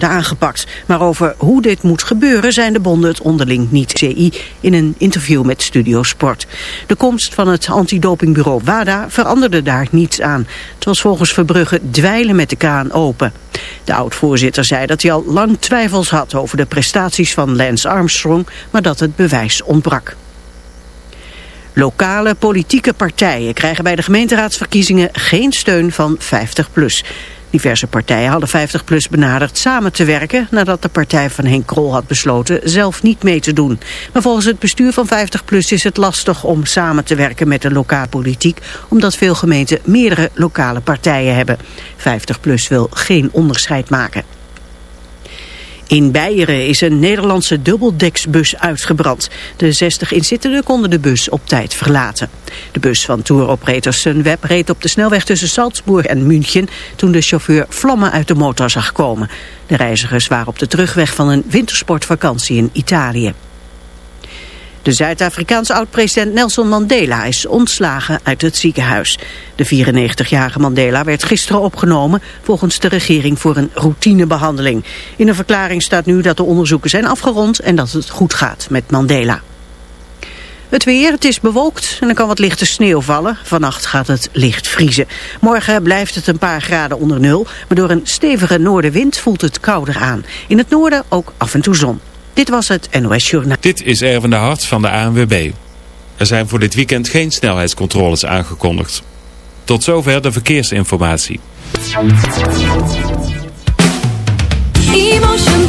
worden aangepakt. Maar over hoe dit moet gebeuren zijn de bonden het onderling niet CI in een interview met Studio Sport. De komst van het antidopingbureau WADA veranderde daar niets aan. Het was volgens Verbrugge dweilen met de kraan open. De oud-voorzitter zei dat hij al lang twijfels had over de prestaties van Lance Armstrong, maar dat het bewijs ontbrak. Lokale politieke partijen krijgen bij de gemeenteraadsverkiezingen geen steun van 50PLUS. Diverse partijen hadden 50PLUS benaderd samen te werken... nadat de partij van Henk Krol had besloten zelf niet mee te doen. Maar volgens het bestuur van 50PLUS is het lastig om samen te werken met de lokaal politiek... omdat veel gemeenten meerdere lokale partijen hebben. 50PLUS wil geen onderscheid maken. In Beieren is een Nederlandse dubbeldeksbus uitgebrand. De 60 inzittenden konden de bus op tijd verlaten. De bus van touroperator Sunweb reed op de snelweg tussen Salzburg en München... toen de chauffeur vlammen uit de motor zag komen. De reizigers waren op de terugweg van een wintersportvakantie in Italië. De Zuid-Afrikaanse oud-president Nelson Mandela is ontslagen uit het ziekenhuis. De 94-jarige Mandela werd gisteren opgenomen volgens de regering voor een routinebehandeling. In een verklaring staat nu dat de onderzoeken zijn afgerond en dat het goed gaat met Mandela. Het weer, het is bewolkt en er kan wat lichte sneeuw vallen. Vannacht gaat het licht vriezen. Morgen blijft het een paar graden onder nul, maar door een stevige noordenwind voelt het kouder aan. In het noorden ook af en toe zon. Dit was het NOS Journaal. Dit is Erwin de Hart van de ANWB. Er zijn voor dit weekend geen snelheidscontroles aangekondigd. Tot zover de verkeersinformatie. Emotion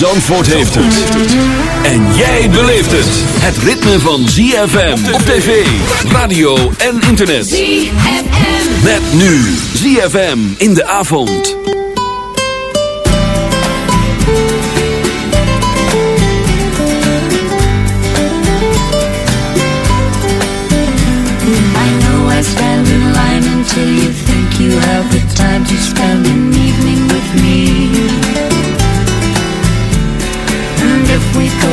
Zandvoort heeft het. En jij beleeft het. Het ritme van ZFM op tv, radio en internet. ZFM. Met nu ZFM in de avond. I know I stand in line until you think you have the time to spend an evening with me.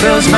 Fills my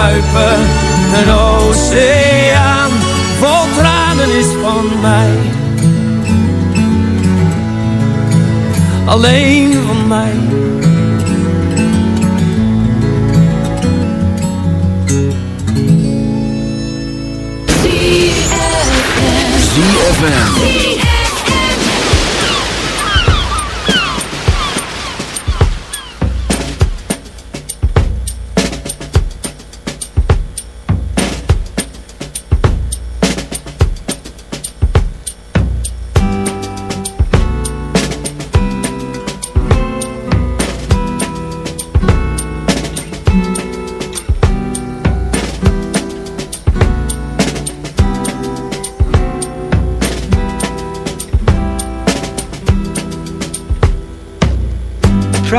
kruipen, een oceaan vol tranen is van mij. Alleen van mij. ZFM.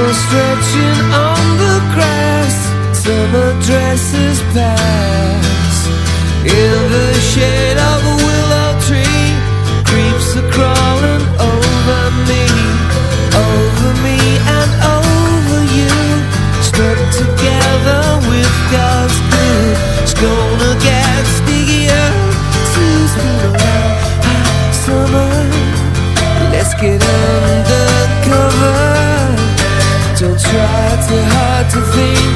People stretching on the grass Summer dresses pass. In the shade of a willow tree Creeps are crawling over me. Over me and over you Stuck see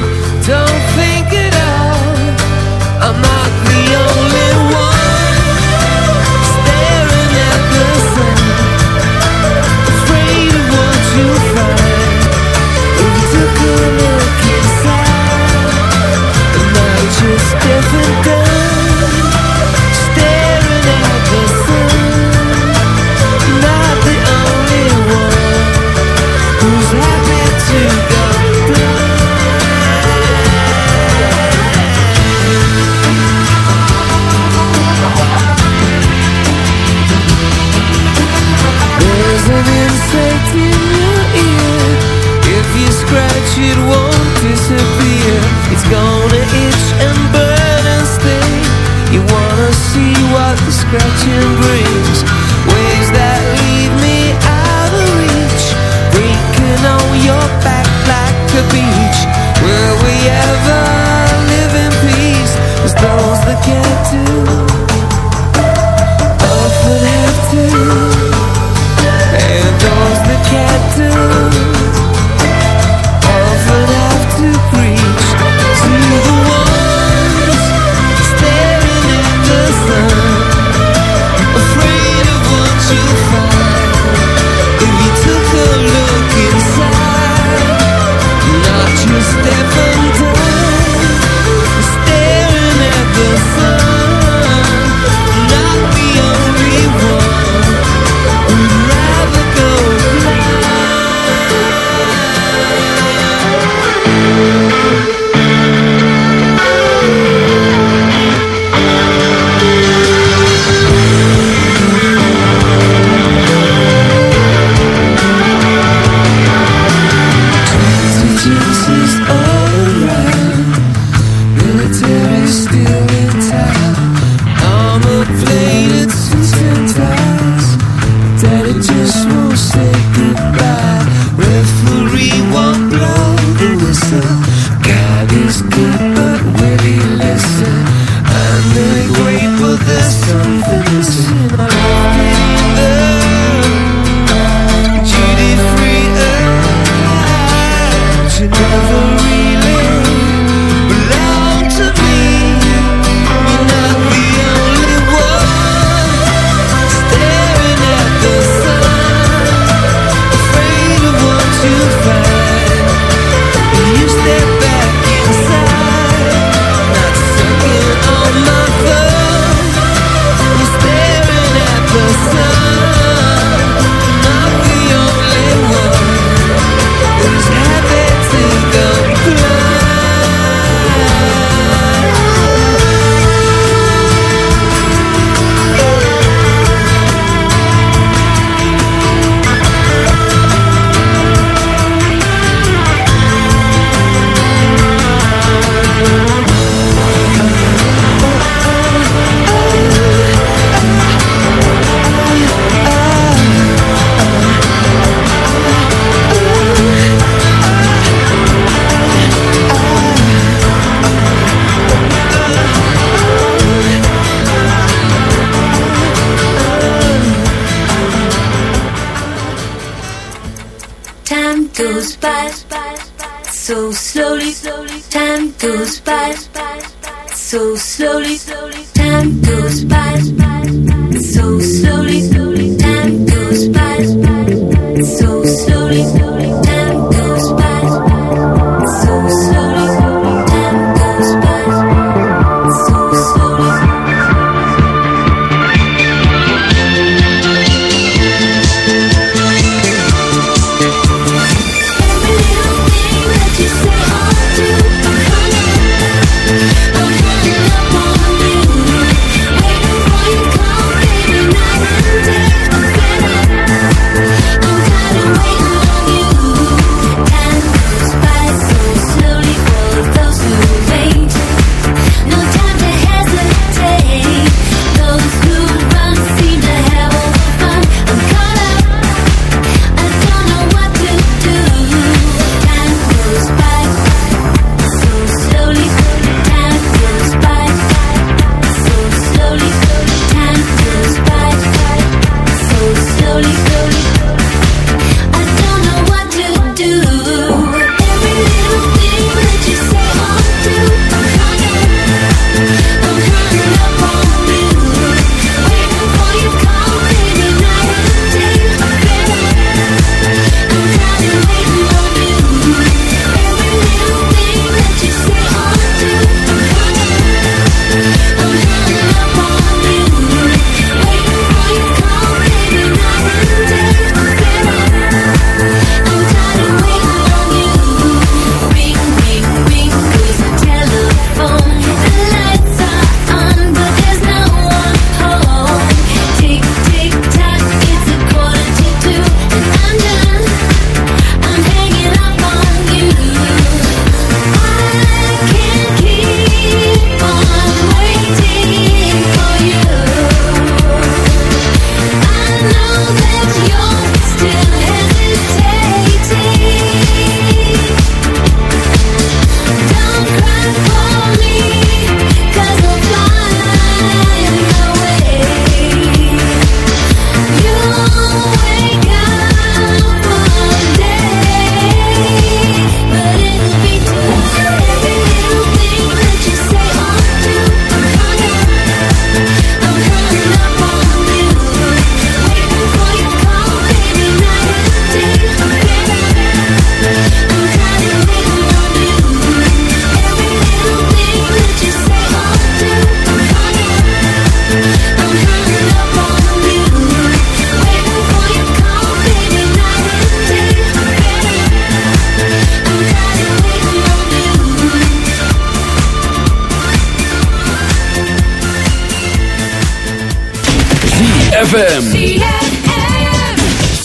gonna itch and burn and sting You wanna see what the scratching brings.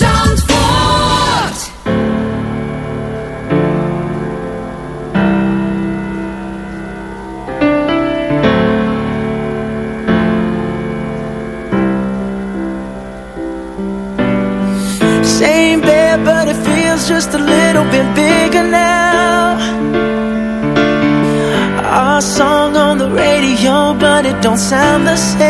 Zandvoort. Same bed, but it feels just a little bit bigger now. Our song on the radio, but it don't sound the same.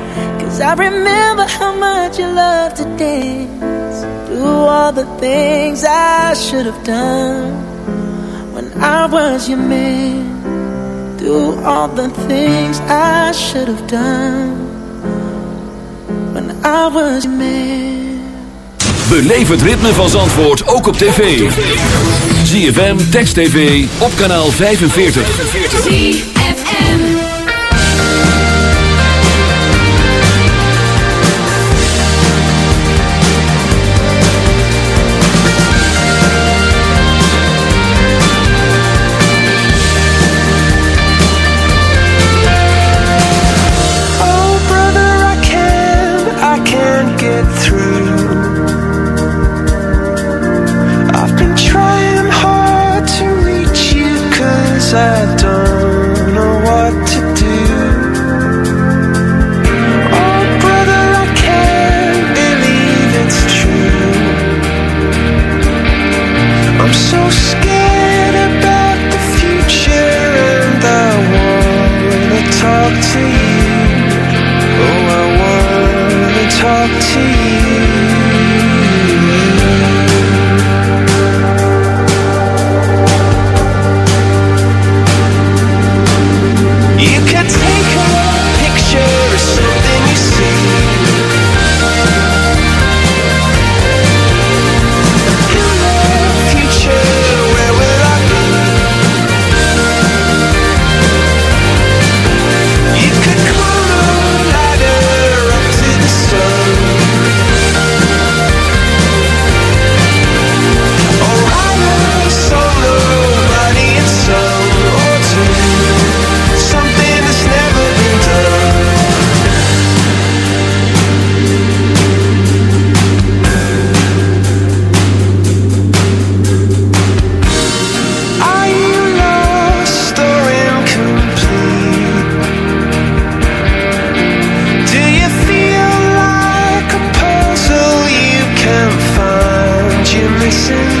cause I remember how much you loved to dance. Do all the things I should have done when I was your man. Do all the things I should have done when I was your man. Beleef het ritme van Zandvoort ook op tv. ZFM, Text TV, op kanaal 45. ZFM. listen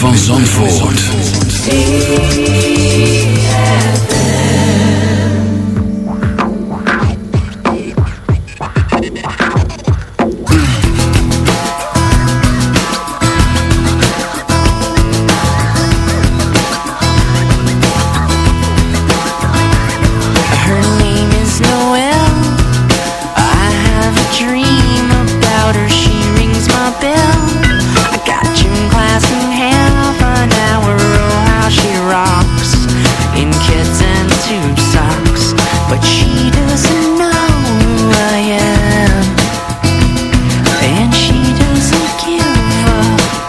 van Zandvoort.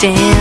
stand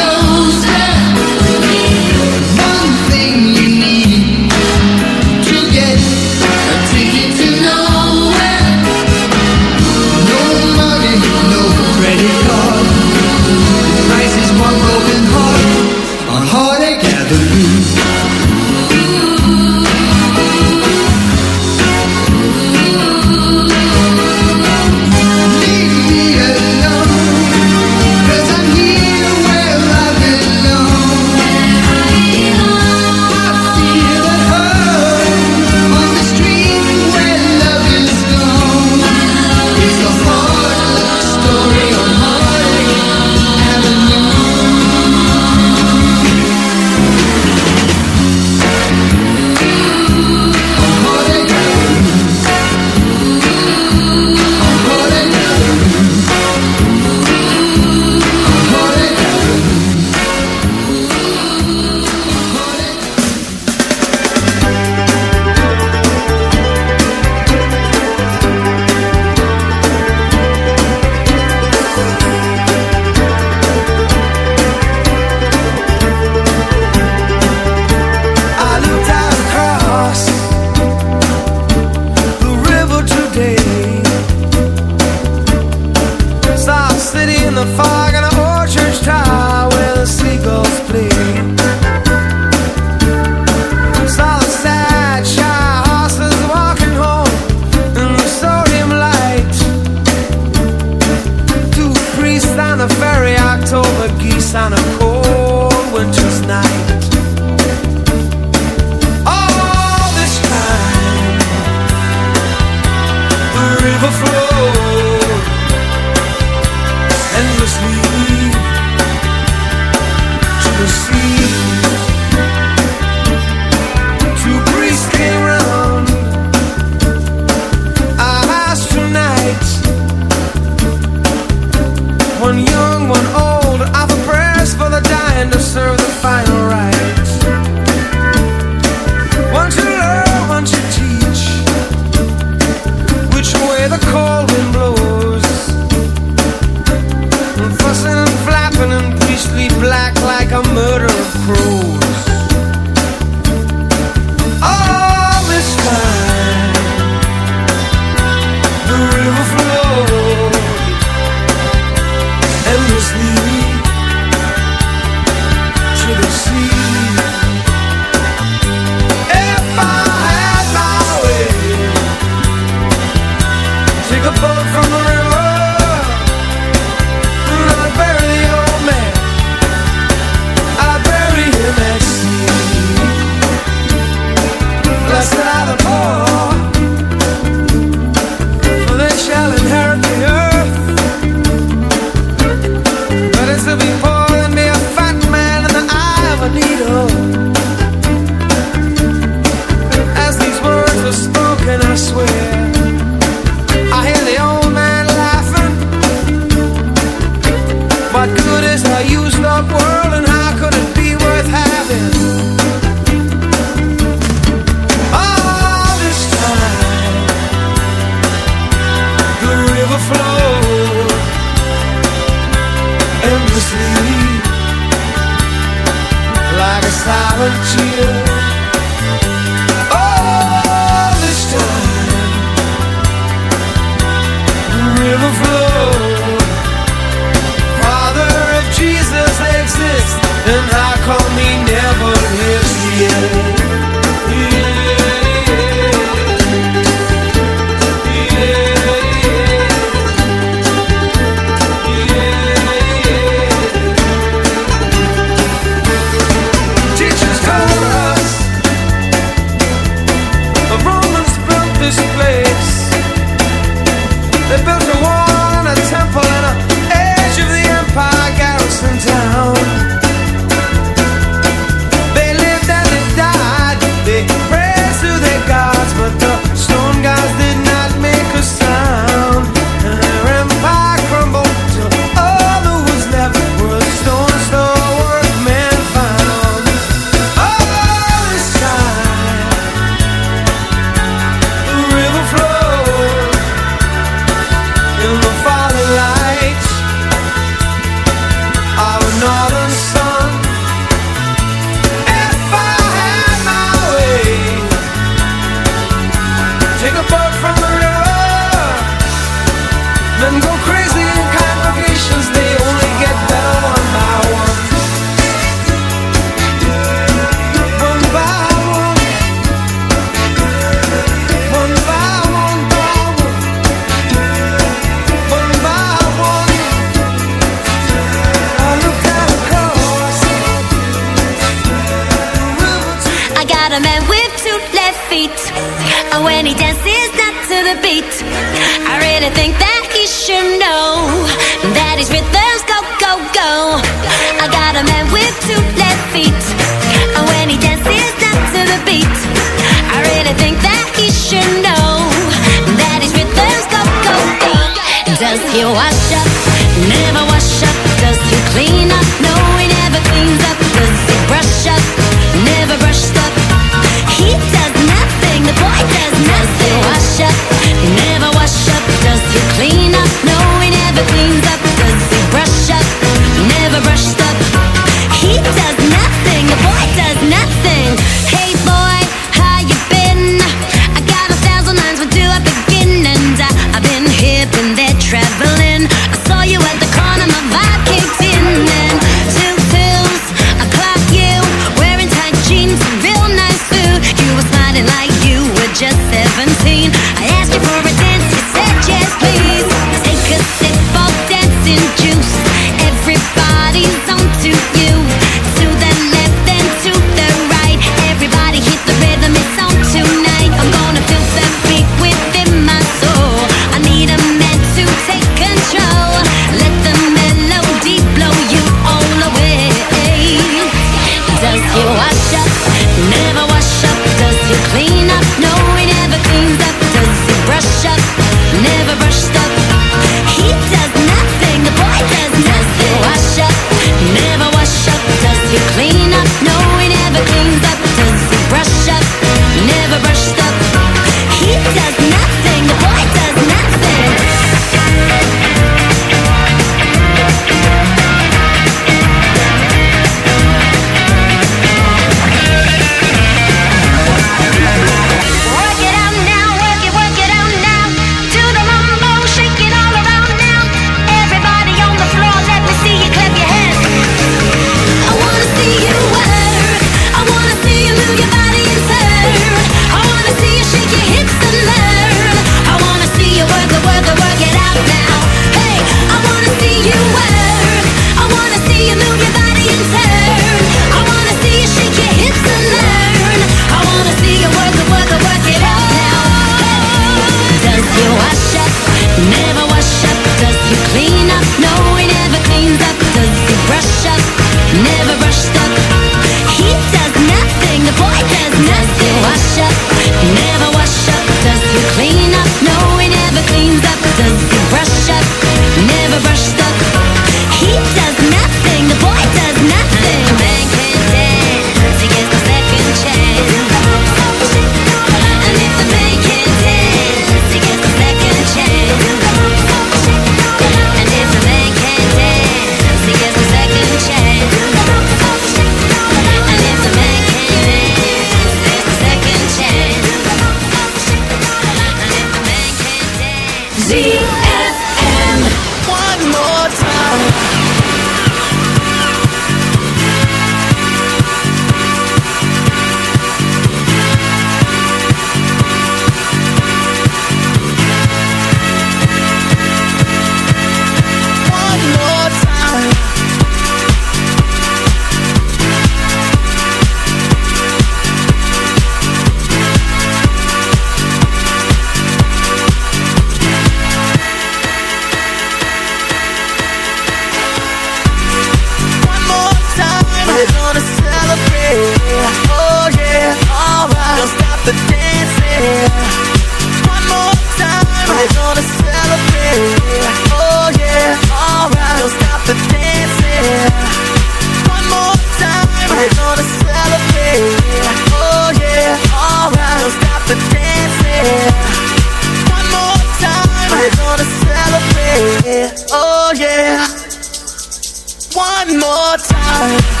More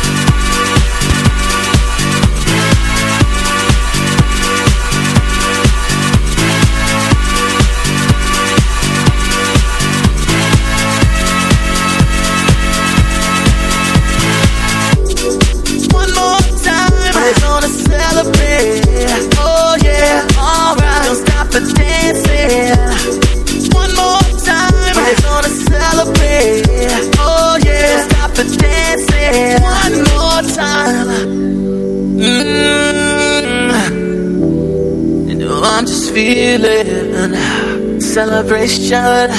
feeling celebration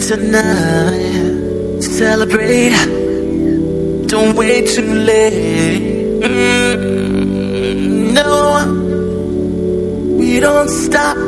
tonight. Celebrate. Don't wait too late. Mm, no, we don't stop.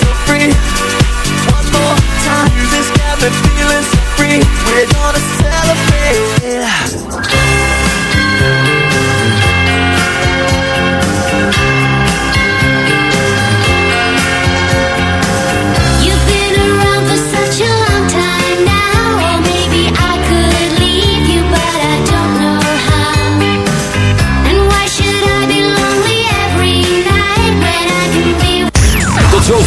free. One more time. Music's got me feeling so free. We're gonna celebrate.